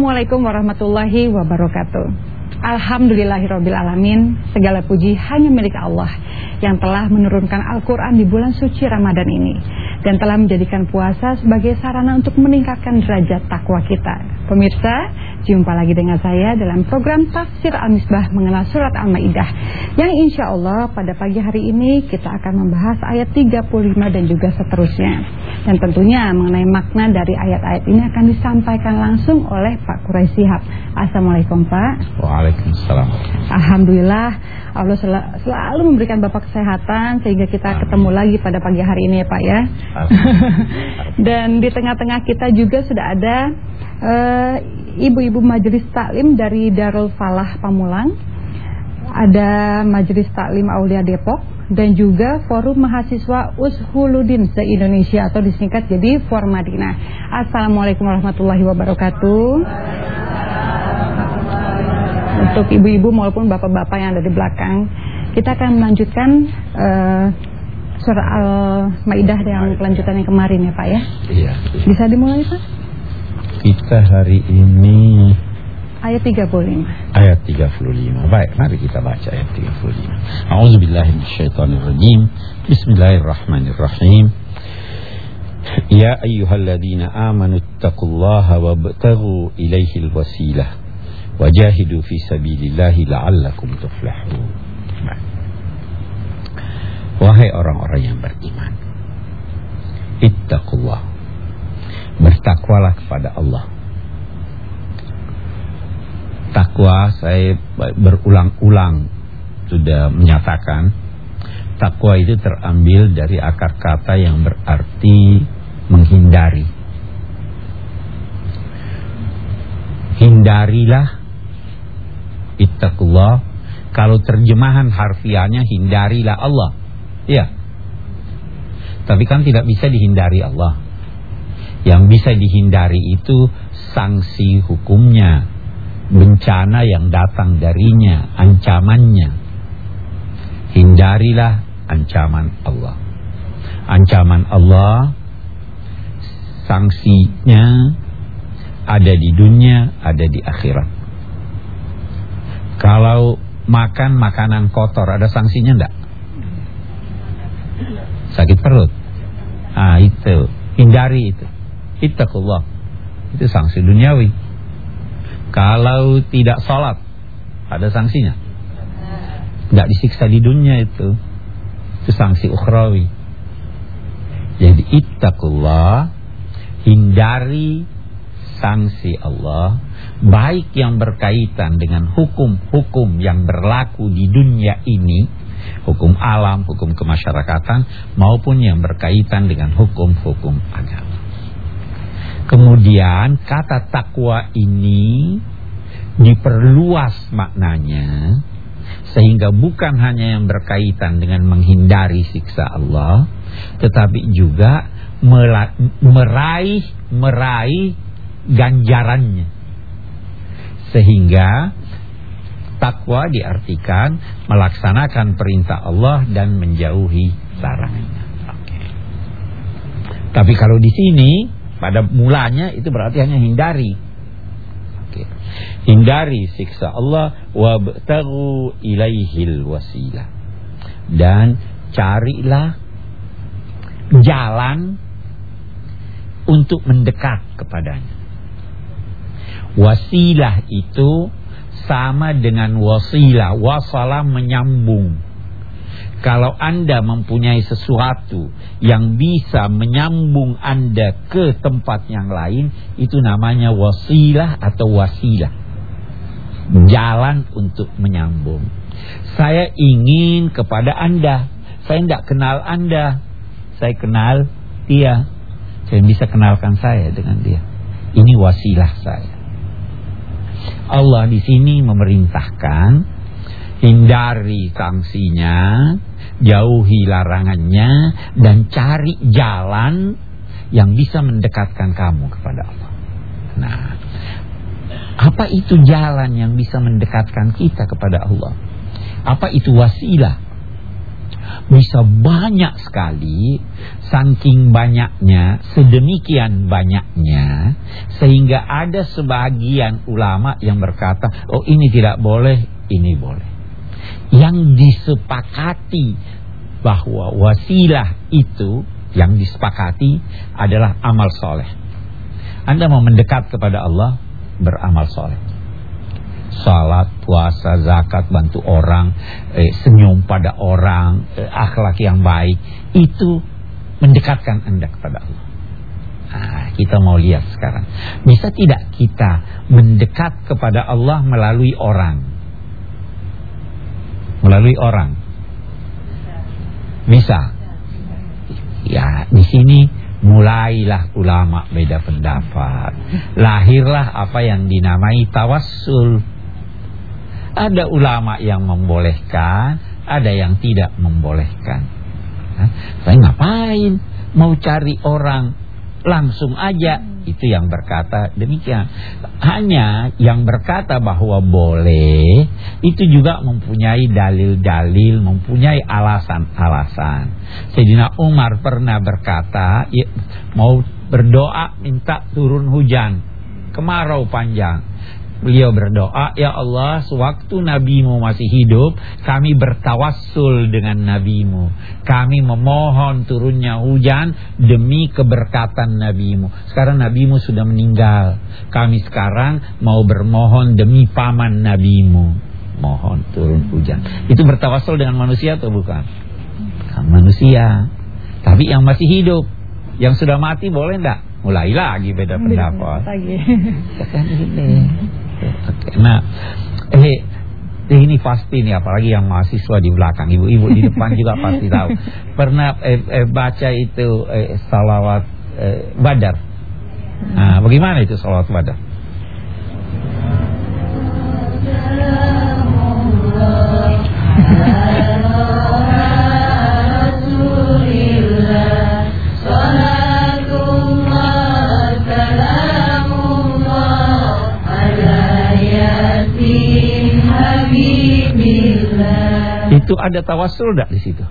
Assalamualaikum warahmatullahi wabarakatuh. Alhamdulillahirrabbilalamin Segala puji hanya milik Allah Yang telah menurunkan Al-Quran di bulan suci Ramadan ini Dan telah menjadikan puasa sebagai sarana untuk meningkatkan derajat takwa kita Pemirsa, jumpa lagi dengan saya dalam program Tafsir Al-Misbah mengenal surat Al-Ma'idah Yang insya Allah pada pagi hari ini kita akan membahas ayat 35 dan juga seterusnya Dan tentunya mengenai makna dari ayat-ayat ini akan disampaikan langsung oleh Pak Quraisy Sihab Assalamualaikum Pak Waalaikumsalam. Alhamdulillah Allah sel selalu memberikan Bapak kesehatan sehingga kita Amin. ketemu lagi pada pagi hari ini ya Pak ya. Dan di tengah-tengah kita juga sudah ada eh, ibu-ibu uh, majelis taklim dari Darul Falah Pamulang. Ada Majelis Taklim Aulia Depok dan juga Forum Mahasiswa Ushuludin se-Indonesia atau disingkat jadi Formadina. Assalamualaikum warahmatullahi wabarakatuh untuk ibu-ibu maupun bapak-bapak yang ada di belakang. Kita akan melanjutkan uh, surah Al-Maidah yang kelanjutan yang kemarin ya Pak ya. Iya. Bisa dimulai Pak? Kita hari ini ayat 35. Ayat 35. Baik, mari kita baca ayat 35. A'udzubillahi minasyaitonirrajim. Bismillahirrahmanirrahim. Ya ayyuhalladzina amanu taqullaha wabtaghu ilaihil wasilah Wajahidu fi sabilillahi la'allakum tuflihun. Wahai orang-orang yang beriman, ittaqullah. Bertakwalah kepada Allah. Takwa saya berulang-ulang sudah menyatakan takwa itu terambil dari akar kata yang berarti menghindari. Hindarilah Ittaqullah. Kalau terjemahan harfiahnya hindarilah Allah. Iya. Tapi kan tidak bisa dihindari Allah. Yang bisa dihindari itu sanksi hukumnya, bencana yang datang darinya, ancamannya. Hindarilah ancaman Allah. Ancaman Allah sanksinya ada di dunia, ada di akhirat. Kalau makan makanan kotor ada sanksinya enggak? Sakit perut. Ah itu, hindari itu. Ittaqullah. Itu sanksi duniawi. Kalau tidak sholat ada sanksinya. Enggak disiksa di dunia itu. Itu sanksi ukhrawi. Jadi ittaqullah hindari sanksi Allah baik yang berkaitan dengan hukum-hukum yang berlaku di dunia ini hukum alam, hukum kemasyarakatan maupun yang berkaitan dengan hukum-hukum agama kemudian kata takwa ini diperluas maknanya sehingga bukan hanya yang berkaitan dengan menghindari siksa Allah tetapi juga meraih meraih ganjarannya. Sehingga takwa diartikan melaksanakan perintah Allah dan menjauhi larangannya. Okay. Tapi kalau di sini pada mulanya itu berarti hanya hindari. Okay. Hindari siksa Allah wabtaghu ilaihil wasilah. Dan carilah jalan untuk mendekat kepadanya. Wasilah itu sama dengan wasilah. Wasalah menyambung. Kalau anda mempunyai sesuatu yang bisa menyambung anda ke tempat yang lain, itu namanya wasilah atau wasilah. Jalan untuk menyambung. Saya ingin kepada anda. Saya tidak kenal anda. Saya kenal dia. Saya bisa kenalkan saya dengan dia. Ini wasilah saya. Allah di sini memerintahkan hindari sanksinya, jauhi larangannya dan cari jalan yang bisa mendekatkan kamu kepada Allah. Nah, apa itu jalan yang bisa mendekatkan kita kepada Allah? Apa itu wasilah? bisa banyak sekali saking banyaknya sedemikian banyaknya sehingga ada sebagian ulama yang berkata oh ini tidak boleh ini boleh yang disepakati bahwa wasilah itu yang disepakati adalah amal soleh anda mau mendekat kepada Allah beramal soleh salat, puasa, zakat, bantu orang, eh, senyum pada orang, eh, akhlak yang baik, itu mendekatkan Anda kepada Allah. Nah, kita mau lihat sekarang. Bisa tidak kita mendekat kepada Allah melalui orang? Melalui orang? Bisa. Ya, di sini mulailah ulama beda pendapat. Lahirlah apa yang dinamai tawassul. Ada ulama yang membolehkan, ada yang tidak membolehkan. Saya ngapain mau cari orang langsung aja. Itu yang berkata demikian. Hanya yang berkata bahwa boleh itu juga mempunyai dalil-dalil mempunyai alasan-alasan. Sayyidina Umar pernah berkata ya, mau berdoa minta turun hujan kemarau panjang Beliau berdoa, Ya Allah, sewaktu NabiMu masih hidup, kami bertawassul dengan NabiMu. Kami memohon turunnya hujan demi keberkatan NabiMu. Sekarang NabiMu sudah meninggal. Kami sekarang mau bermohon demi paman NabiMu. Mohon turun hujan. Itu bertawassul dengan manusia atau bukan? Bukan manusia. Tapi yang masih hidup. Yang sudah mati boleh enggak? Mulai lagi beda pendapat. Lagi. Kan ini. Oke. Nah, eh ini pasti nih apalagi yang mahasiswa di belakang ibu-ibu di depan juga pasti tahu. Pernah eh, eh, baca itu eh, salawat eh, Badar. Nah, bagaimana itu salawat Badar? Itu ada tawassul enggak di situ?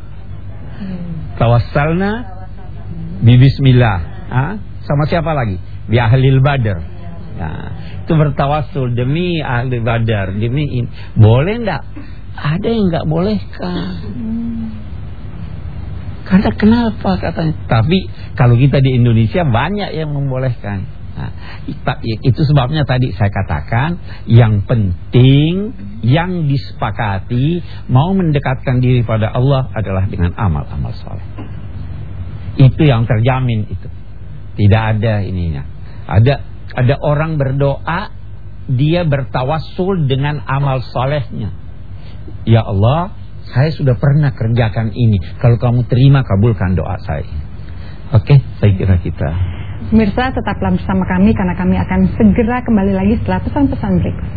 Tawassalna bi bismillah. Ha? Sama siapa lagi? Bi ahlil badar. Ya, itu bertawassul demi ahli badar, demi ini. Boleh enggak? Ada yang enggak bolehkan. Karena kenapa katanya? Tapi kalau kita di Indonesia banyak yang membolehkan. Itu sebabnya tadi saya katakan yang penting yang disepakati mau mendekatkan diri pada Allah adalah dengan amal-amal soleh. Itu yang terjamin itu. Tidak ada ininya. Ada ada orang berdoa dia bertawassul dengan amal solehnya. Ya Allah, saya sudah pernah kerjakan ini. Kalau kamu terima kabulkan doa saya. Oke, saya kira kita Pemirsa tetaplah bersama kami karena kami akan segera kembali lagi setelah pesan-pesan berikut.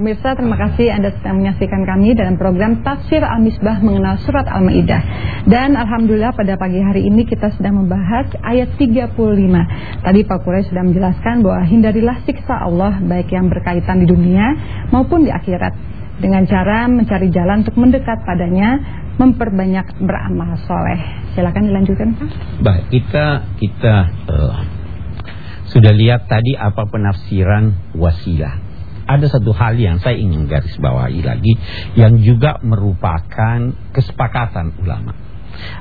Pemirsa, terima kasih Anda sedang menyaksikan kami dalam program Tafsir Al-Misbah mengenal surat Al-Maidah. Dan Alhamdulillah pada pagi hari ini kita sedang membahas ayat 35. Tadi Pak Quraish sudah menjelaskan bahwa hindarilah siksa Allah baik yang berkaitan di dunia maupun di akhirat. Dengan cara mencari jalan untuk mendekat padanya, memperbanyak beramal soleh. Silakan dilanjutkan Pak. Baik, kita kita uh, sudah lihat tadi apa penafsiran wasilah ada satu hal yang saya ingin garis bawahi lagi yang juga merupakan kesepakatan ulama.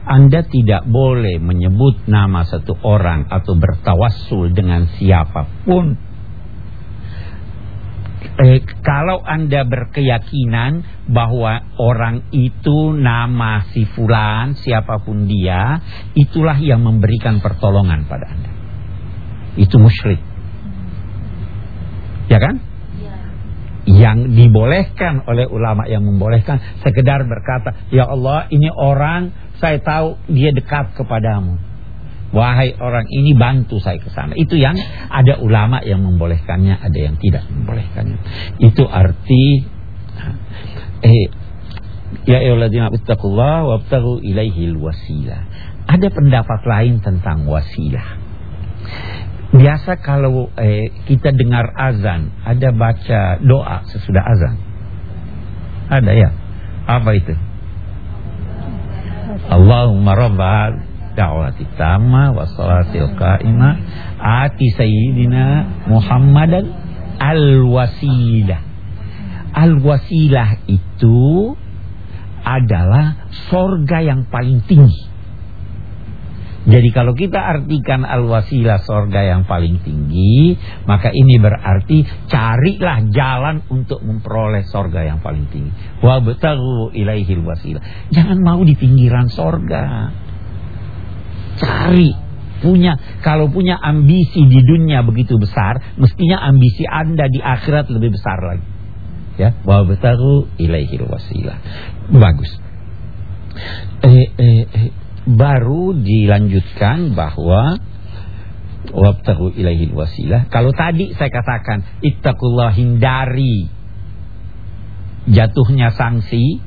Anda tidak boleh menyebut nama satu orang atau bertawassul dengan siapa pun. Eh, kalau Anda berkeyakinan bahwa orang itu nama si fulan, siapa pun dia, itulah yang memberikan pertolongan pada Anda. Itu musyrik. Ya kan? Yang dibolehkan oleh ulama yang membolehkan. Sekedar berkata ya Allah ini orang saya tahu dia dekat kepadamu. Wahai orang ini bantu saya ke sana. Itu yang ada ulama yang membolehkannya ada yang tidak membolehkannya. Itu arti eh ya ayyuhalladzina ittaqullaha wabtaghu ilaihil wasilah ada pendapat lain tentang wasilah Biasa kalau eh, kita dengar azan, ada baca doa sesudah azan. Ada ya? Apa itu? Allahumma rabbal da'wati tamma wa salatil qa'imah ati sayyidina Muhammadan al-wasilah. Al-wasilah itu adalah sorga yang paling tinggi. Jadi kalau kita artikan al-wasilah sorga yang paling tinggi, maka ini berarti carilah jalan untuk memperoleh sorga yang paling tinggi. Wa betaghu ilaihil wasilah. Jangan mau di pinggiran sorga. Cari punya kalau punya ambisi di dunia begitu besar, mestinya ambisi Anda di akhirat lebih besar lagi. Ya, wa betaghu ilaihil wasilah. Bagus. Eh, eh, eh baru dilanjutkan bahwa wabtahu ilaihi wasilah. Kalau tadi saya katakan ittaqullah hindari jatuhnya sanksi,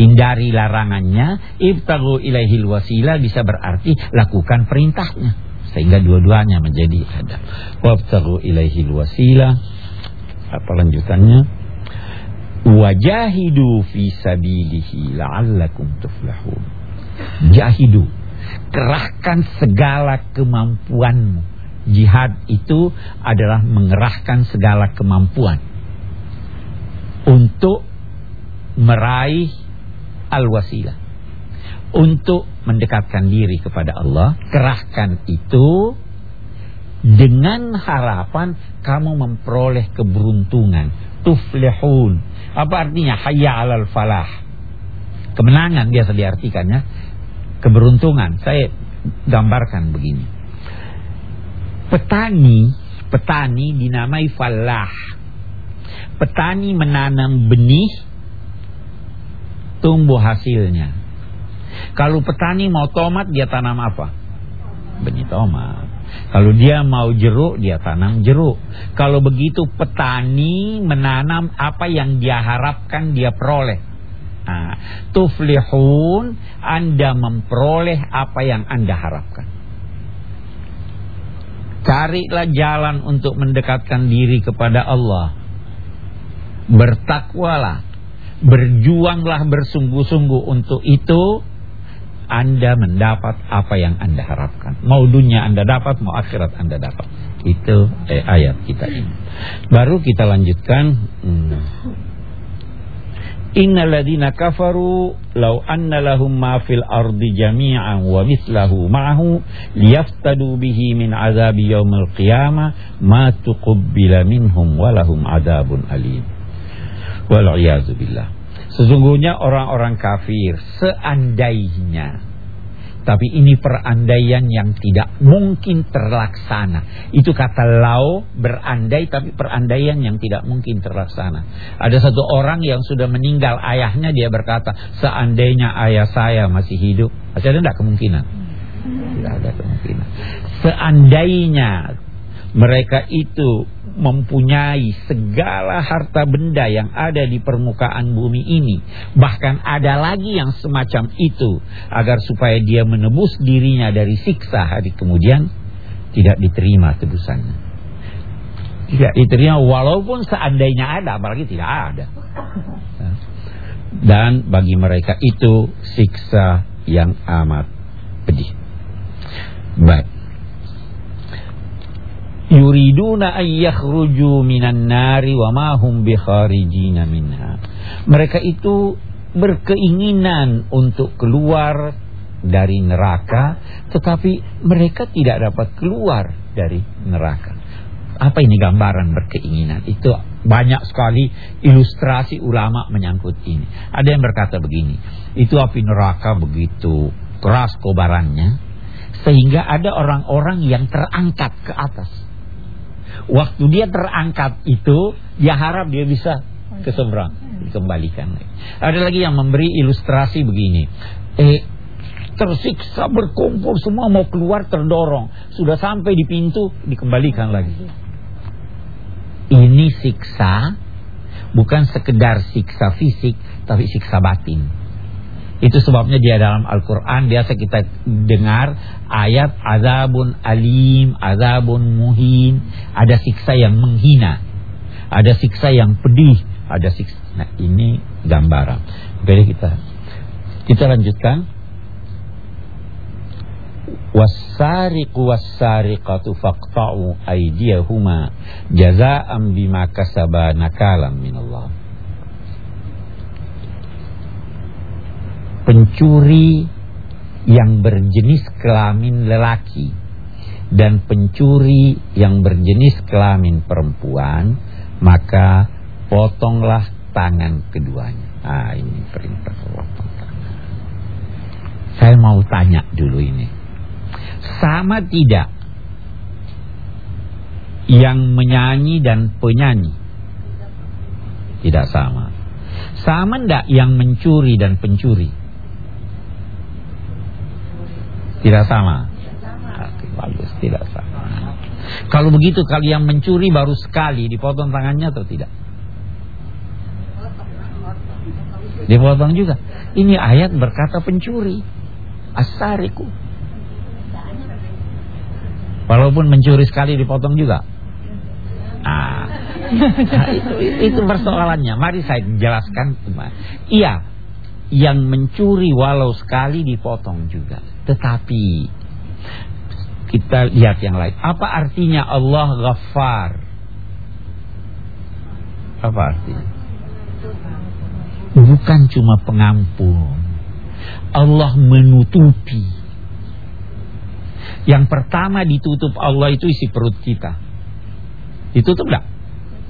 hindari larangannya, ibtahu ilaihi wasilah bisa berarti lakukan perintahnya sehingga dua-duanya menjadi ada. Wabtahu ilaihi wasilah. Apa lanjutannya? Wajahidu fi sabilihi la'allakum tuflahun jahidu. Kerahkan segala kemampuanmu. Jihad itu adalah mengerahkan segala kemampuan. Untuk meraih al-wasilah. Untuk mendekatkan diri kepada Allah kerahkan itu dengan harapan kamu memperoleh keberuntungan. Tuflihun. Apa artinya? Hayya alal falah. Kemenangan biasa diartikannya keberuntungan. Saya gambarkan begini. Petani, petani dinamai falah. Petani menanam benih, tumbuh hasilnya. Kalau petani mau tomat, dia tanam apa? Benih tomat. Kalau dia mau jeruk, dia tanam jeruk. Kalau begitu petani menanam apa yang dia harapkan dia peroleh. Nah, tuflihun Anda memperoleh apa yang Anda harapkan. Carilah jalan untuk mendekatkan diri kepada Allah. Bertakwalah, berjuanglah bersungguh-sungguh untuk itu anda mendapat apa yang Anda harapkan. Mau dunia Anda dapat, mau akhirat Anda dapat. Itu eh, ayat kita ini. Baru kita lanjutkan. Hmm. Innal ladzina kafaru law anna lahum ma fil ardi jami'an wa mithluhu ma'ahu liyaftadu bihi min azabi yaumil qiyamah ma tuqabbila minhum wa lahum adzabun alim. Wal billah. Sesungguhnya orang-orang kafir seandainya tapi ini perandaian yang tidak mungkin terlaksana. Itu kata lau berandai tapi perandaian yang tidak mungkin terlaksana. Ada satu orang yang sudah meninggal ayahnya dia berkata seandainya ayah saya masih hidup. Masih ada tidak kemungkinan? Tidak ada kemungkinan. Seandainya mereka itu mempunyai segala harta benda yang ada di permukaan bumi ini. Bahkan ada lagi yang semacam itu. Agar supaya dia menebus dirinya dari siksa hari kemudian. Tidak diterima tebusannya. Tidak diterima walaupun seandainya ada. Apalagi tidak ada. Dan bagi mereka itu siksa yang amat pedih. Baik yuriduna an yakhruju minan nari wa ma hum bikharijina minha. Mereka itu berkeinginan untuk keluar dari neraka tetapi mereka tidak dapat keluar dari neraka. Apa ini gambaran berkeinginan? Itu banyak sekali ilustrasi ulama menyangkut ini. Ada yang berkata begini, itu api neraka begitu keras kobarannya sehingga ada orang-orang yang terangkat ke atas Waktu dia terangkat itu, dia harap dia bisa ke seberang, dikembalikan. Ada lagi yang memberi ilustrasi begini. Eh, tersiksa berkumpul semua mau keluar terdorong, sudah sampai di pintu dikembalikan lagi. Ini siksa bukan sekedar siksa fisik, tapi siksa batin. Itu sebabnya dia dalam Al-Quran biasa kita dengar ayat azabun alim, azabun muhin. Ada siksa yang menghina. Ada siksa yang pedih. Ada siksa. Nah ini gambaran. Jadi kita kita lanjutkan. Wasariqu wasariqatu faqta'u aydiyahuma jazaa'an bima kasaba nakalam minallah. Pencuri yang berjenis kelamin lelaki dan pencuri yang berjenis kelamin perempuan maka potonglah tangan keduanya. Ah ini perintah tangan saya mau tanya dulu ini. Sama tidak yang menyanyi dan penyanyi? Tidak sama. Sama tidak yang mencuri dan pencuri tidak sama. bagus, tidak sama. Kalau begitu kalian mencuri baru sekali dipotong tangannya atau tidak? Dipotong juga. Ini ayat berkata pencuri. Asariku. Walaupun mencuri sekali dipotong juga. Nah itu, itu persoalannya. Mari saya jelaskan. Iya, yang mencuri walau sekali dipotong juga. Tetapi kita lihat yang lain. Apa artinya Allah Ghaffar? Apa artinya? Bukan cuma pengampun. Allah menutupi. Yang pertama ditutup Allah itu isi perut kita. Ditutup enggak?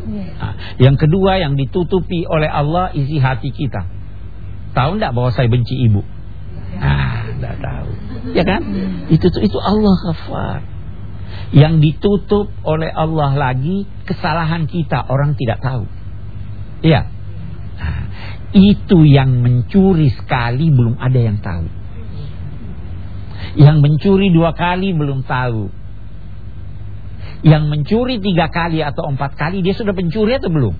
Iya. Nah, yang kedua yang ditutupi oleh Allah isi hati kita. Tahu enggak bahwa saya benci ibu? Ah, enggak tahu. Ya kan? Itu itu Allah ghafar. Yang ditutup oleh Allah lagi kesalahan kita orang tidak tahu. Iya. Nah, itu yang mencuri sekali belum ada yang tahu. Yang mencuri dua kali belum tahu. Yang mencuri tiga kali atau empat kali dia sudah pencuri atau belum?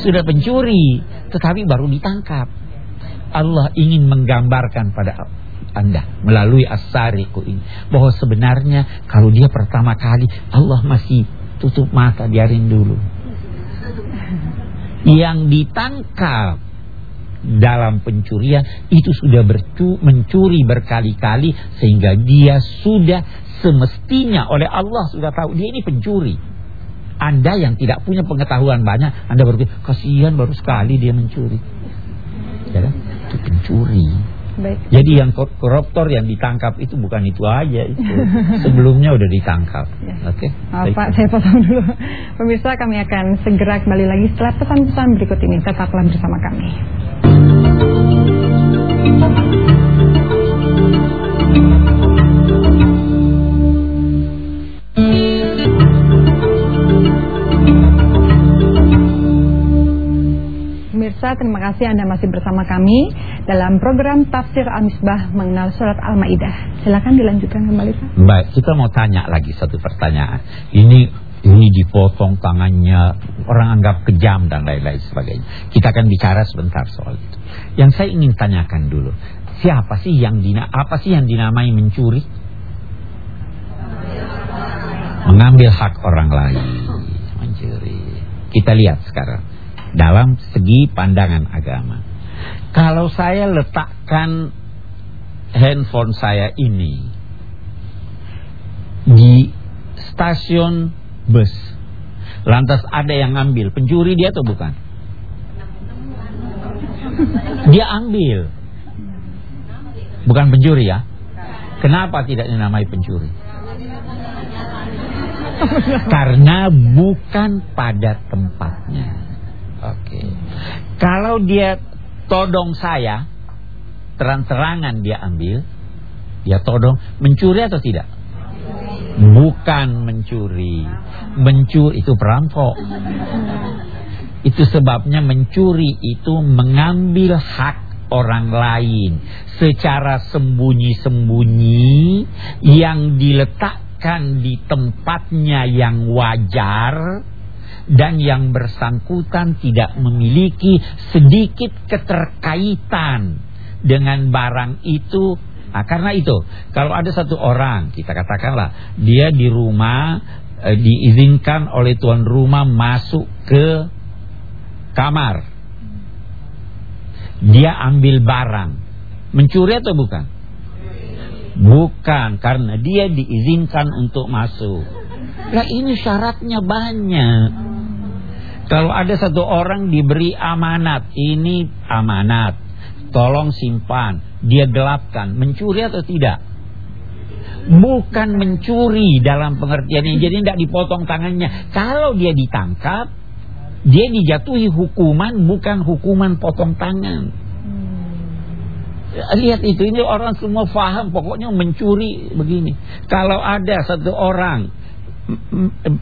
Sudah pencuri, tetapi baru ditangkap. Allah ingin menggambarkan pada anda melalui asariku ini bahwa sebenarnya kalau dia pertama kali Allah masih tutup mata biarin dulu. Yang ditangkap dalam pencurian itu sudah bercu, mencuri berkali-kali sehingga dia sudah semestinya oleh Allah sudah tahu dia ini pencuri. Anda yang tidak punya pengetahuan banyak, Anda berpikir kasihan baru sekali dia mencuri. Ya kan? itu pencuri. Baik. Jadi yang koruptor yang ditangkap itu bukan itu aja itu. Sebelumnya udah ditangkap. Ya. Oke. Okay? Pak, saya potong dulu. Pemirsa kami akan segera kembali lagi setelah pesan-pesan berikut ini. Tetaplah bersama kami. Pemirsa, terima kasih Anda masih bersama kami dalam program Tafsir Al-Misbah mengenal surat Al-Maidah. Silakan dilanjutkan kembali Pak. Baik, kita mau tanya lagi satu pertanyaan. Ini ini dipotong tangannya, orang anggap kejam dan lain-lain sebagainya. Kita akan bicara sebentar soal itu. Yang saya ingin tanyakan dulu, siapa sih yang dina apa sih yang dinamai mencuri? Mengambil hak orang lain, mencuri. Kita lihat sekarang dalam segi pandangan agama. Kalau saya letakkan handphone saya ini di stasiun bus, lantas ada yang ngambil, pencuri dia atau bukan? Dia ambil. Bukan pencuri ya? Kenapa tidak dinamai pencuri? Karena bukan pada tempatnya. Oke. Okay. Kalau dia todong saya, terang-terangan dia ambil, dia todong, mencuri atau tidak? Bukan mencuri. Mencuri itu perampok. Itu sebabnya mencuri itu mengambil hak orang lain secara sembunyi-sembunyi yang diletakkan di tempatnya yang wajar dan yang bersangkutan tidak memiliki sedikit keterkaitan dengan barang itu Nah, karena itu, kalau ada satu orang, kita katakanlah, dia di rumah e, diizinkan oleh tuan rumah masuk ke kamar. Dia ambil barang. Mencuri atau bukan? Bukan, karena dia diizinkan untuk masuk. Nah, ini syaratnya banyak. Kalau ada satu orang diberi amanat, ini amanat tolong simpan, dia gelapkan, mencuri atau tidak? Bukan mencuri dalam pengertiannya, jadi tidak dipotong tangannya. Kalau dia ditangkap, dia dijatuhi hukuman bukan hukuman potong tangan. Lihat itu, ini orang semua faham, pokoknya mencuri begini. Kalau ada satu orang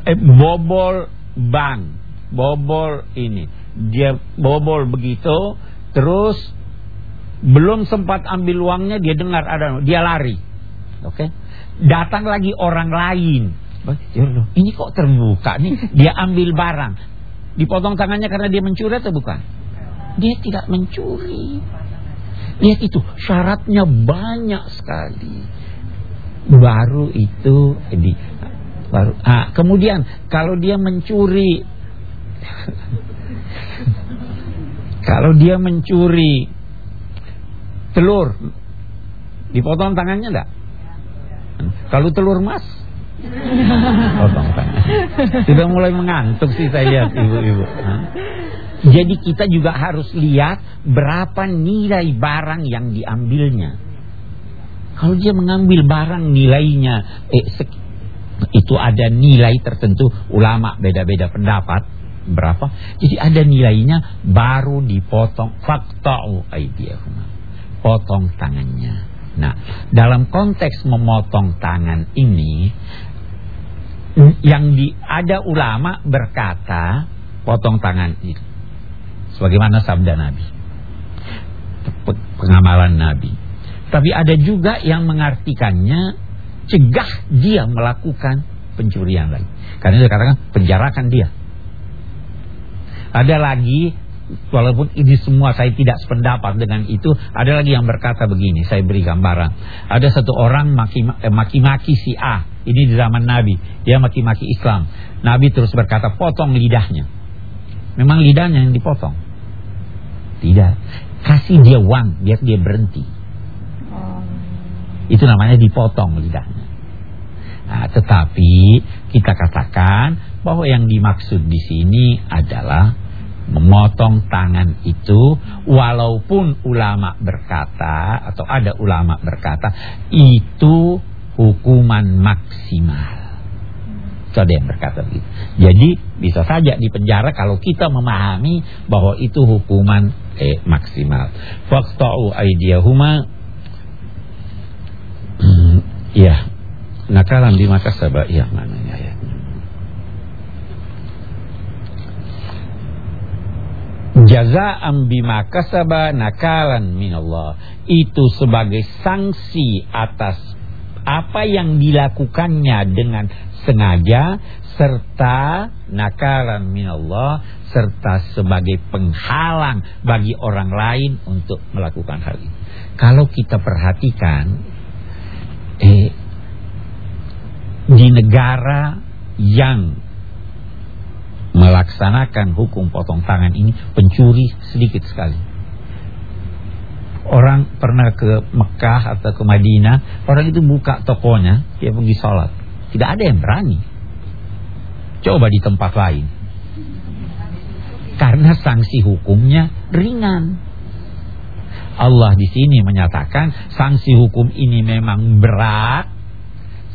eh, bobol bank, bobol ini, dia bobol begitu, terus belum sempat ambil uangnya dia dengar ada dia lari. Oke. Okay? Datang lagi orang lain. Ini kok terbuka nih, dia ambil barang. Dipotong tangannya karena dia mencuri atau bukan? Dia tidak mencuri. Lihat itu, syaratnya banyak sekali. Baru itu di baru ah, kemudian kalau dia mencuri kalau dia mencuri telur dipotong tangannya enggak? Kalau telur mas potong tangan. Sudah mulai mengantuk sih saya lihat ibu-ibu. Jadi kita juga harus lihat berapa nilai barang yang diambilnya. Kalau dia mengambil barang nilainya eh, itu ada nilai tertentu ulama beda-beda pendapat berapa. Jadi ada nilainya baru dipotong faktau aidiyahum potong tangannya. Nah, dalam konteks memotong tangan ini yang di ada ulama berkata potong tangan itu sebagaimana sabda Nabi. Pengamalan Nabi. Tapi ada juga yang mengartikannya cegah dia melakukan pencurian lagi. Karena dia katakan penjarakan dia. Ada lagi walaupun ini semua saya tidak sependapat dengan itu, ada lagi yang berkata begini, saya beri gambaran. Ada satu orang eh, maki-maki si A, ini di zaman Nabi, dia maki-maki Islam. Nabi terus berkata, potong lidahnya. Memang lidahnya yang dipotong. Tidak. Kasih dia uang, biar dia berhenti. Itu namanya dipotong lidahnya. Nah, tetapi kita katakan bahwa yang dimaksud di sini adalah memotong tangan itu walaupun ulama berkata atau ada ulama berkata itu hukuman maksimal. Itu ada yang berkata begitu. Jadi bisa saja di penjara kalau kita memahami bahwa itu hukuman eh, maksimal. Faqta'u aydiyahuma ya nakalan di sabah ya mananya ya. Jazaan bima kasaba nakalan minallah itu sebagai sanksi atas apa yang dilakukannya dengan sengaja serta nakalan minallah serta sebagai penghalang bagi orang lain untuk melakukan hal ini. Kalau kita perhatikan eh, di negara yang melaksanakan hukum potong tangan ini pencuri sedikit sekali. Orang pernah ke Mekah atau ke Madinah, orang itu buka tokonya, dia pergi sholat. Tidak ada yang berani. Coba di tempat lain. Karena sanksi hukumnya ringan. Allah di sini menyatakan sanksi hukum ini memang berat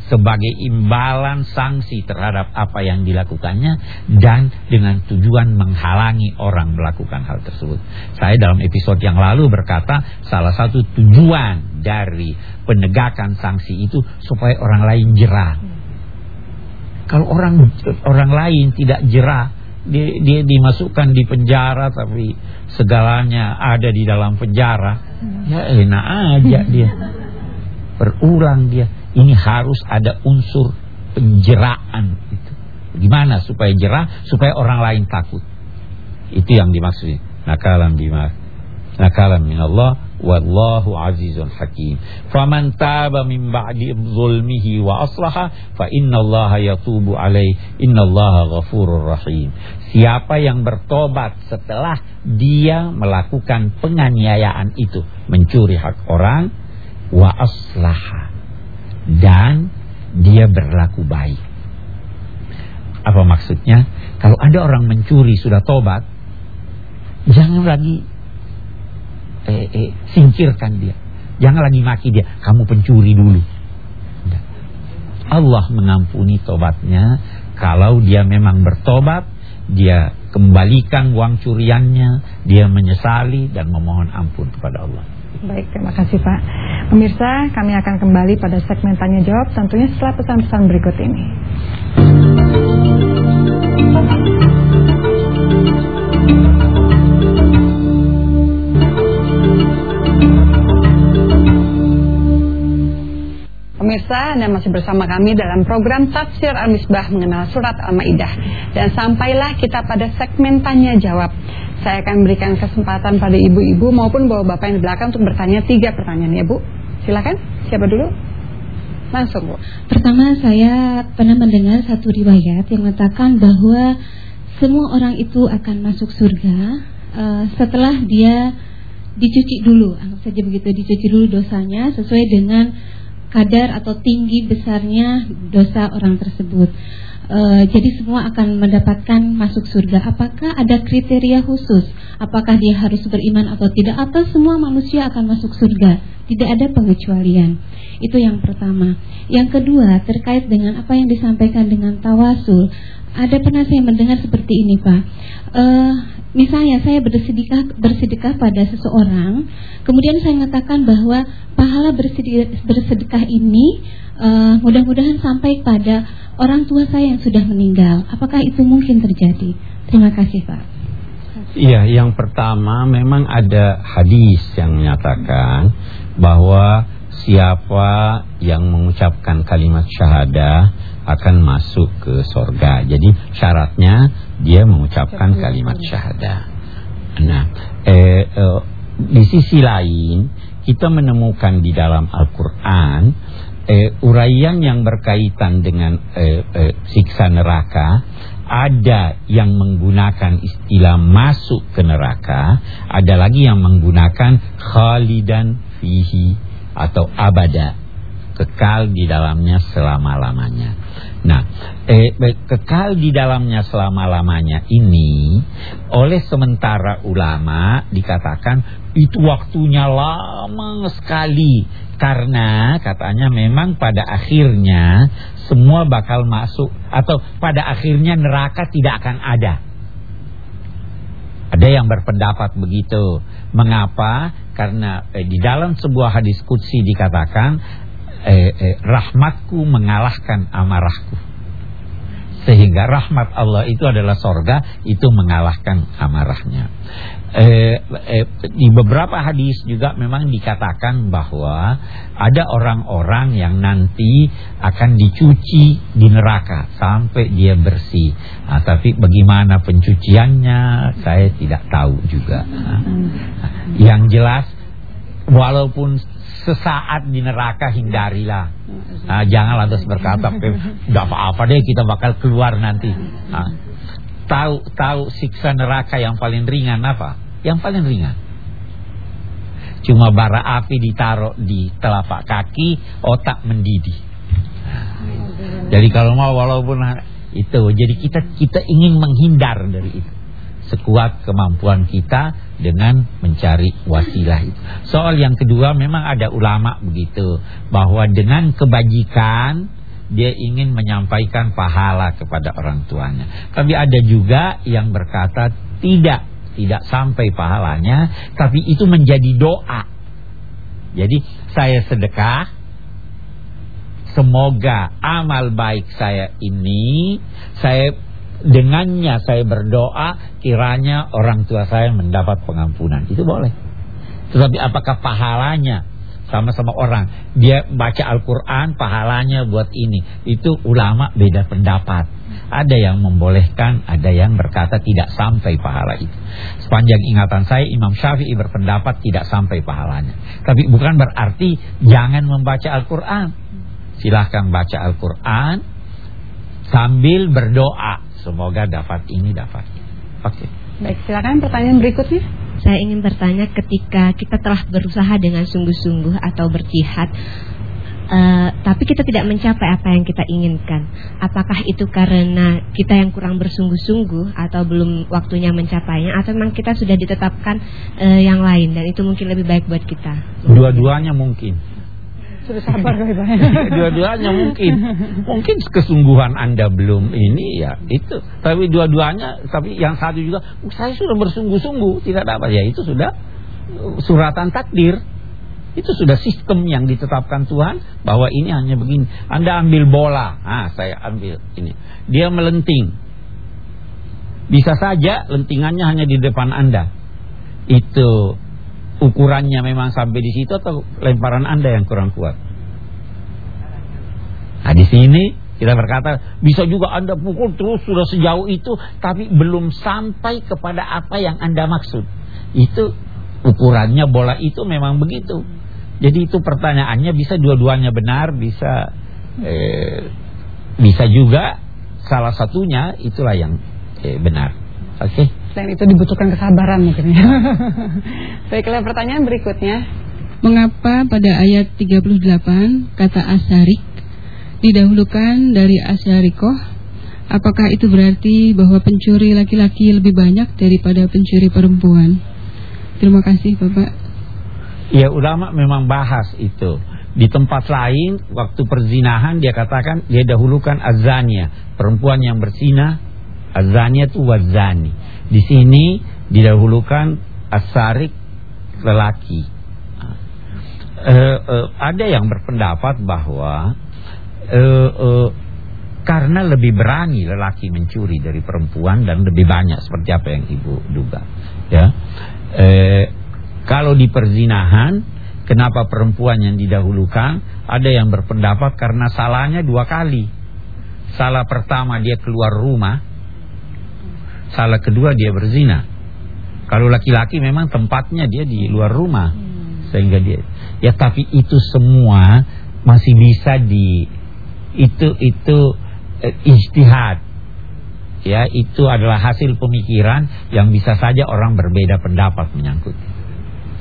sebagai imbalan sanksi terhadap apa yang dilakukannya dan dengan tujuan menghalangi orang melakukan hal tersebut. Saya dalam episode yang lalu berkata salah satu tujuan dari penegakan sanksi itu supaya orang lain jerah. Kalau orang orang lain tidak jerah, dia, dia dimasukkan di penjara tapi segalanya ada di dalam penjara, ya enak aja dia. Berulang dia ini harus ada unsur penjeraan itu. Gimana supaya jerah? Supaya orang lain takut. Itu yang dimaksud. Nakalan bima. Nakalan min Allah wallahu azizun hakim faman taba min ba'di zulmihi wa aslaha fa innallaha yatubu alaih innallaha ghafurur rahim siapa yang bertobat setelah dia melakukan penganiayaan itu mencuri hak orang wa aslaha dan dia berlaku baik apa maksudnya kalau ada orang mencuri sudah tobat jangan lagi eh, eh, singkirkan dia. Jangan lagi maki dia, kamu pencuri dulu. Allah mengampuni tobatnya kalau dia memang bertobat, dia kembalikan uang curiannya, dia menyesali dan memohon ampun kepada Allah. Baik, terima kasih Pak. Pemirsa, kami akan kembali pada segmen tanya jawab tentunya setelah pesan-pesan berikut ini. Pemirsa, Anda masih bersama kami dalam program Tafsir Al-Misbah mengenal surat Al-Maidah. Dan sampailah kita pada segmen tanya jawab. Saya akan berikan kesempatan pada ibu-ibu maupun bapak-bapak yang di belakang untuk bertanya tiga pertanyaan ya Bu. Silakan, siapa dulu? Langsung Bu. Pertama saya pernah mendengar satu riwayat yang mengatakan bahwa semua orang itu akan masuk surga uh, setelah dia dicuci dulu, anggap saja begitu, dicuci dulu dosanya sesuai dengan kadar atau tinggi besarnya dosa orang tersebut. E, jadi semua akan mendapatkan masuk surga. Apakah ada kriteria khusus? Apakah dia harus beriman atau tidak? Atau semua manusia akan masuk surga? Tidak ada pengecualian. Itu yang pertama. Yang kedua terkait dengan apa yang disampaikan dengan tawasul. Ada pernah saya mendengar seperti ini, Pak. E, misalnya saya bersedekah bersedekah pada seseorang, kemudian saya mengatakan bahwa pahala bersedekah, bersedekah ini uh, mudah-mudahan sampai pada orang tua saya yang sudah meninggal. Apakah itu mungkin terjadi? Terima kasih, Pak. Iya, yang pertama memang ada hadis yang menyatakan bahwa siapa yang mengucapkan kalimat syahadah akan masuk ke sorga. Jadi syaratnya dia mengucapkan kalimat syahadah. Nah, eh, eh, di sisi lain kita menemukan di dalam Al-Quran eh, uraian yang berkaitan dengan eh, eh, siksa neraka ada yang menggunakan istilah masuk ke neraka, ada lagi yang menggunakan khalidan fihi atau abada, kekal di dalamnya selama-lamanya. Nah, eh, kekal di dalamnya selama-lamanya ini oleh sementara ulama dikatakan itu waktunya lama sekali karena katanya memang pada akhirnya semua bakal masuk atau pada akhirnya neraka tidak akan ada. Ada yang berpendapat begitu. Mengapa? Karena eh, di dalam sebuah hadis kudsi dikatakan eh, eh, rahmatku mengalahkan amarahku. Sehingga rahmat Allah itu adalah sorga, itu mengalahkan amarahnya. Eh, eh, di beberapa hadis juga memang dikatakan bahwa ada orang-orang yang nanti akan dicuci di neraka sampai dia bersih. Nah, tapi bagaimana pencuciannya saya tidak tahu juga. Nah, yang jelas walaupun sesaat di neraka hindarilah. Nah, jangan lantas berkata, tidak apa-apa deh kita bakal keluar nanti. Nah, tahu tahu siksa neraka yang paling ringan apa? Yang paling ringan. Cuma bara api ditaruh di telapak kaki, otak mendidih. Jadi kalau mau walaupun itu, jadi kita kita ingin menghindar dari itu sekuat kemampuan kita dengan mencari wasilah itu. Soal yang kedua memang ada ulama begitu bahwa dengan kebajikan dia ingin menyampaikan pahala kepada orang tuanya. Tapi ada juga yang berkata tidak, tidak sampai pahalanya, tapi itu menjadi doa. Jadi saya sedekah Semoga amal baik saya ini saya dengannya saya berdoa kiranya orang tua saya mendapat pengampunan. Itu boleh. Tetapi apakah pahalanya sama-sama orang dia baca Al-Qur'an pahalanya buat ini. Itu ulama beda pendapat. Ada yang membolehkan, ada yang berkata tidak sampai pahala itu. Sepanjang ingatan saya Imam Syafi'i berpendapat tidak sampai pahalanya. Tapi bukan berarti jangan membaca Al-Qur'an. Silahkan baca Al-Qur'an sambil berdoa, semoga dapat ini dapat. Oke. Okay. Baik, silakan pertanyaan berikutnya. Saya ingin bertanya ketika kita telah berusaha dengan sungguh-sungguh atau berjihad Uh, tapi kita tidak mencapai apa yang kita inginkan. Apakah itu karena kita yang kurang bersungguh-sungguh atau belum waktunya mencapainya atau memang kita sudah ditetapkan uh, yang lain dan itu mungkin lebih baik buat kita? Dua-duanya mungkin. Sudah sabar Dua-duanya mungkin. Mungkin kesungguhan Anda belum ini ya itu. Tapi dua-duanya tapi yang satu juga saya sudah bersungguh-sungguh tidak dapat ya itu sudah suratan takdir. Itu sudah sistem yang ditetapkan Tuhan bahwa ini hanya begini. Anda ambil bola, ah saya ambil ini. Dia melenting. Bisa saja lentingannya hanya di depan Anda. Itu ukurannya memang sampai di situ atau lemparan Anda yang kurang kuat. Nah, di sini kita berkata bisa juga Anda pukul terus sudah sejauh itu tapi belum sampai kepada apa yang Anda maksud. Itu ukurannya bola itu memang begitu. Jadi itu pertanyaannya bisa dua-duanya benar, bisa eh, bisa juga salah satunya itulah yang eh, benar. Oke. Okay? Selain itu dibutuhkan kesabaran mungkin ya. Baiklah pertanyaan berikutnya. Mengapa pada ayat 38 kata asarik didahulukan dari asyarikoh? Apakah itu berarti bahwa pencuri laki-laki lebih banyak daripada pencuri perempuan? Terima kasih Bapak. Ya ulama memang bahas itu. Di tempat lain waktu perzinahan dia katakan dia dahulukan azania, perempuan yang berzina, azania itu wazani. Di sini didahulukan asarik lelaki. Uh, uh, ada yang berpendapat bahwa uh, uh, karena lebih berani lelaki mencuri dari perempuan dan lebih banyak seperti apa yang ibu duga ya uh, kalau di perzinahan, kenapa perempuan yang didahulukan? Ada yang berpendapat karena salahnya dua kali. Salah pertama dia keluar rumah, salah kedua dia berzina. Kalau laki-laki memang tempatnya dia di luar rumah, sehingga dia. Ya tapi itu semua masih bisa di itu itu eh, ijtihad. Ya itu adalah hasil pemikiran yang bisa saja orang berbeda pendapat menyangkut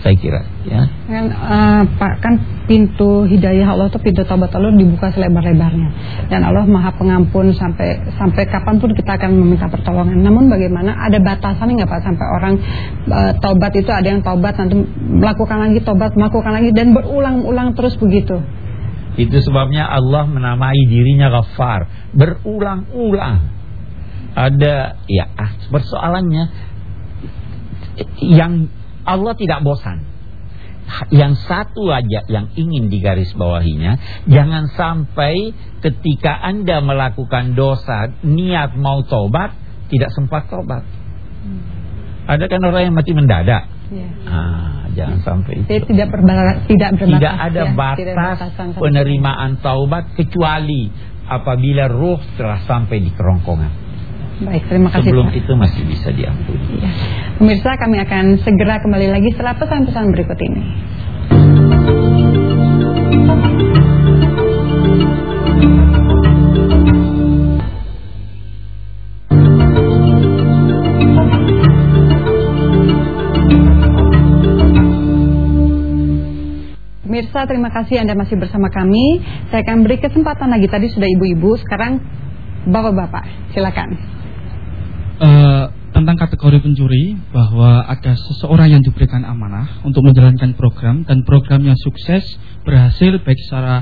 saya kira ya. Kan, uh, Pak kan pintu hidayah Allah itu pintu taubat Allah dibuka selebar-lebarnya dan Allah Maha Pengampun sampai sampai kapan pun kita akan meminta pertolongan. Namun bagaimana ada batasan nggak Pak sampai orang uh, taubat itu ada yang taubat nanti melakukan lagi taubat melakukan lagi dan berulang-ulang terus begitu. Itu sebabnya Allah menamai dirinya Ghaffar berulang-ulang. Ada ya persoalannya yang Allah tidak bosan. Yang satu aja yang ingin digarisbawahinya, jangan sampai ketika Anda melakukan dosa, niat mau tobat, tidak sempat tobat. Hmm. Ada kan orang yang mati mendadak. Ya. Ah, jangan sampai itu. Tidak berbatas, tidak berbatas. Tidak ada ya, batas tidak penerimaan taubat kecuali apabila ruh telah sampai di kerongkongan. Baik, terima kasih Sebelum Pak. itu masih bisa diampuni. Ya. Pemirsa, kami akan segera kembali lagi setelah pesan-pesan berikut ini. Pemirsa, terima kasih Anda masih bersama kami. Saya akan beri kesempatan lagi. Tadi sudah ibu-ibu, sekarang bapak-bapak. Silakan tentang kategori pencuri bahwa ada seseorang yang diberikan amanah untuk menjalankan program dan programnya sukses berhasil baik secara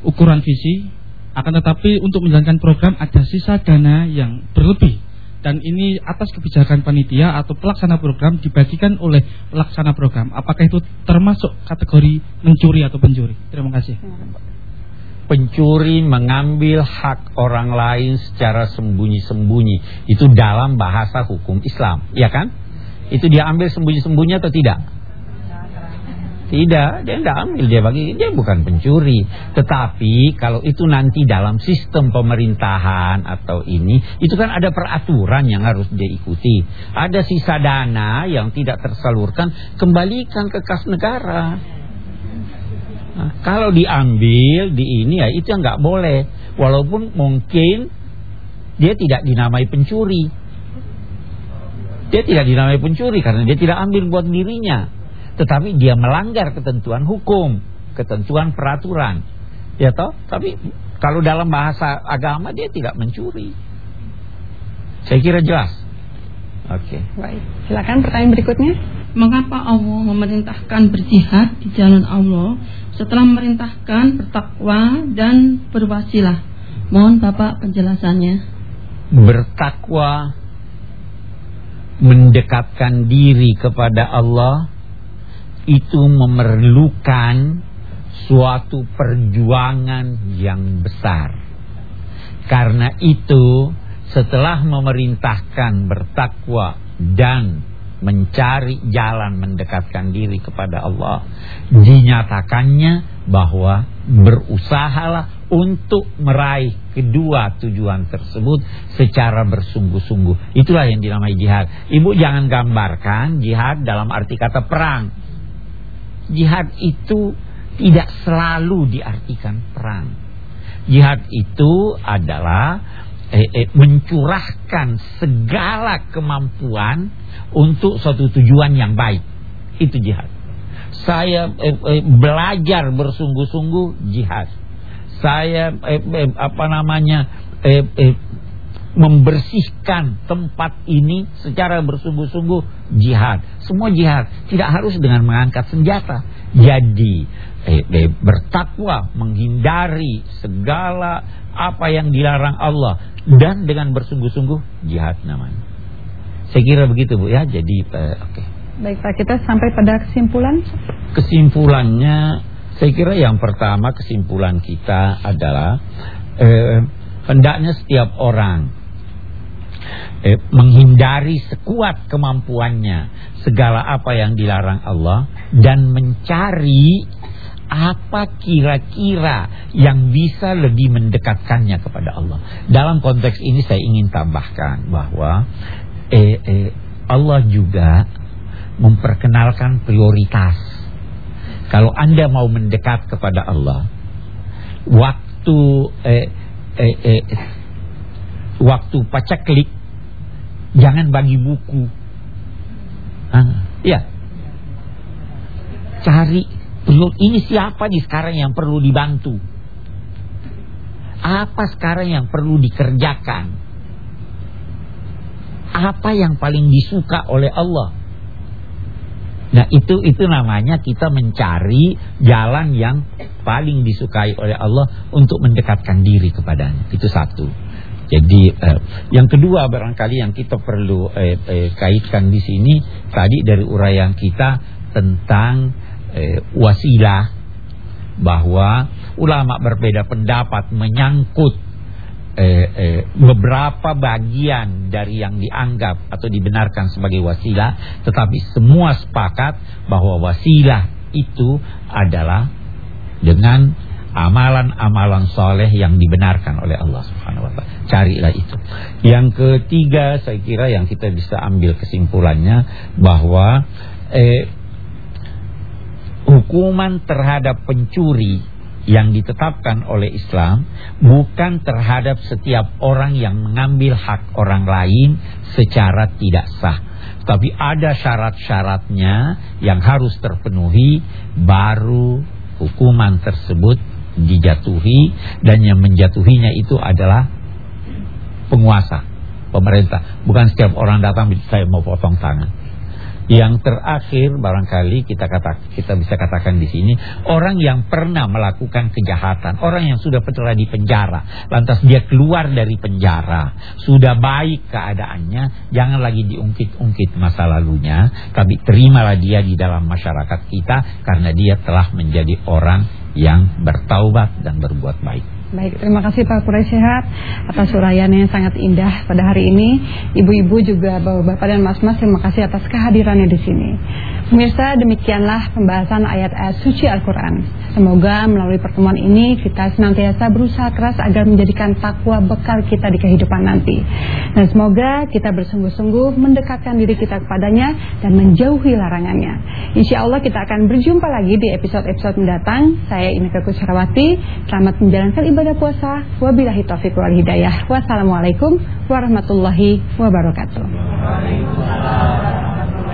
ukuran visi akan tetapi untuk menjalankan program ada sisa dana yang berlebih. Dan ini atas kebijakan panitia atau pelaksana program dibagikan oleh pelaksana program. Apakah itu termasuk kategori mencuri atau pencuri? Terima kasih pencuri mengambil hak orang lain secara sembunyi-sembunyi. Itu dalam bahasa hukum Islam, ya kan? Itu dia ambil sembunyi-sembunyi atau tidak? Tidak, dia tidak ambil dia bagi dia bukan pencuri. Tetapi kalau itu nanti dalam sistem pemerintahan atau ini, itu kan ada peraturan yang harus dia ikuti. Ada sisa dana yang tidak tersalurkan, kembalikan ke kas negara. Nah, kalau diambil di ini ya itu yang nggak boleh. Walaupun mungkin dia tidak dinamai pencuri. Dia tidak dinamai pencuri karena dia tidak ambil buat dirinya tetapi dia melanggar ketentuan hukum, ketentuan peraturan. Ya toh? Tapi kalau dalam bahasa agama dia tidak mencuri. Saya kira jelas. Oke. Okay. Baik. Silakan pertanyaan berikutnya. Mengapa Allah memerintahkan berjihad di jalan Allah setelah memerintahkan bertakwa dan berwasilah? Mohon Bapak penjelasannya. Bertakwa mendekatkan diri kepada Allah itu memerlukan suatu perjuangan yang besar. Karena itu setelah memerintahkan bertakwa dan mencari jalan mendekatkan diri kepada Allah, dinyatakannya bahwa berusahalah untuk meraih kedua tujuan tersebut secara bersungguh-sungguh. Itulah yang dinamai jihad. Ibu jangan gambarkan jihad dalam arti kata perang jihad itu tidak selalu diartikan perang. Jihad itu adalah eh, eh, mencurahkan segala kemampuan untuk suatu tujuan yang baik. Itu jihad. Saya eh, eh, belajar bersungguh-sungguh jihad. Saya eh, eh, apa namanya eh, eh, membersihkan tempat ini secara bersungguh-sungguh jihad. Semua jihad tidak harus dengan mengangkat senjata. Jadi eh, eh, bertakwa menghindari segala apa yang dilarang Allah dan dengan bersungguh-sungguh jihad namanya. Saya kira begitu Bu ya. Jadi eh, oke. Okay. Baik Pak, kita sampai pada kesimpulan. Kesimpulannya saya kira yang pertama kesimpulan kita adalah eh, hendaknya setiap orang eh, menghindari sekuat kemampuannya segala apa yang dilarang Allah dan mencari apa kira-kira yang bisa lebih mendekatkannya kepada Allah. Dalam konteks ini saya ingin tambahkan bahwa eh, eh, Allah juga memperkenalkan prioritas. Kalau Anda mau mendekat kepada Allah, waktu eh, eh, eh, waktu pacaklik jangan bagi buku. Ah, ya. Cari perlu ini siapa nih sekarang yang perlu dibantu? Apa sekarang yang perlu dikerjakan? Apa yang paling disuka oleh Allah? Nah itu itu namanya kita mencari jalan yang paling disukai oleh Allah untuk mendekatkan diri kepadanya. Itu satu. Jadi eh, yang kedua barangkali yang kita perlu eh, eh, kaitkan di sini tadi dari uraian kita tentang eh, wasilah bahwa ulama berbeda pendapat menyangkut eh, eh, beberapa bagian dari yang dianggap atau dibenarkan sebagai wasilah, tetapi semua sepakat bahwa wasilah itu adalah dengan amalan-amalan soleh yang dibenarkan oleh Allah Subhanahu Wa Taala. Carilah itu. Yang ketiga, saya kira yang kita bisa ambil kesimpulannya bahwa eh, hukuman terhadap pencuri yang ditetapkan oleh Islam bukan terhadap setiap orang yang mengambil hak orang lain secara tidak sah. Tapi ada syarat-syaratnya yang harus terpenuhi baru hukuman tersebut dijatuhi dan yang menjatuhinya itu adalah penguasa, pemerintah. Bukan setiap orang datang saya mau potong tangan. Yang terakhir barangkali kita kata kita bisa katakan di sini orang yang pernah melakukan kejahatan, orang yang sudah pernah di penjara, lantas dia keluar dari penjara, sudah baik keadaannya, jangan lagi diungkit-ungkit masa lalunya, tapi terimalah dia di dalam masyarakat kita karena dia telah menjadi orang yang bertaubat dan berbuat baik. Baik, terima kasih Pak Kurai Sehat atas uraian yang sangat indah pada hari ini. Ibu-ibu juga bapak-bapak dan mas-mas terima kasih atas kehadirannya di sini. Pemirsa, demikianlah pembahasan ayat-ayat suci Al-Quran. Semoga melalui pertemuan ini kita senantiasa berusaha keras agar menjadikan takwa bekal kita di kehidupan nanti. Dan semoga kita bersungguh-sungguh mendekatkan diri kita kepadanya dan menjauhi larangannya. Insya Allah kita akan berjumpa lagi di episode-episode mendatang. Saya Ineke Kusyarawati. Selamat menjalankan ibadah puasa. Wabillahi taufiq wal hidayah. Wassalamualaikum warahmatullahi wabarakatuh.